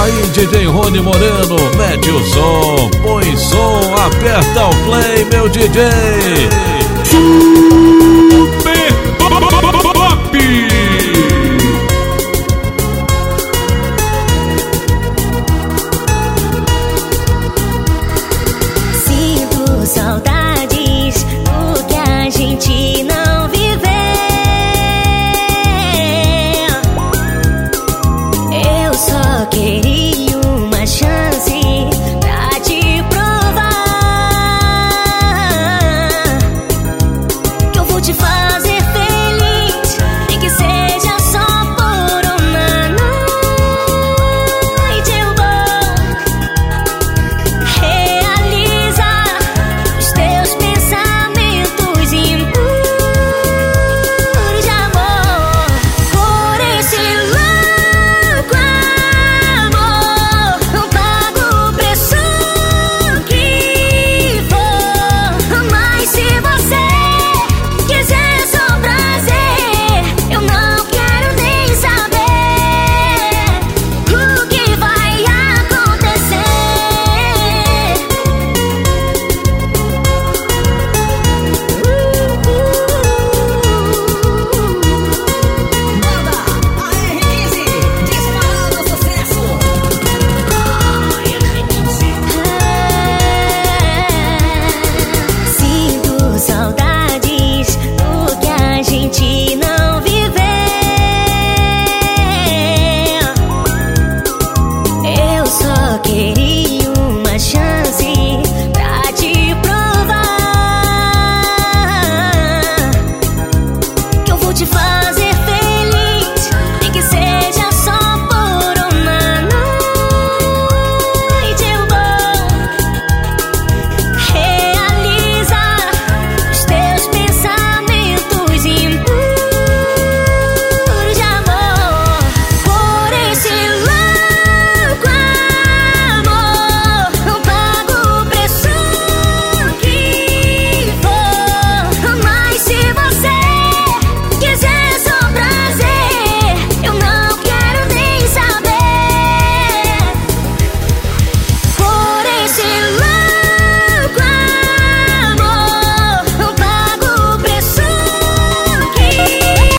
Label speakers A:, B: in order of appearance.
A: Aí, DJ Rony Moreno, mete o som, põe som, aperta o play, meu DJ. Sim.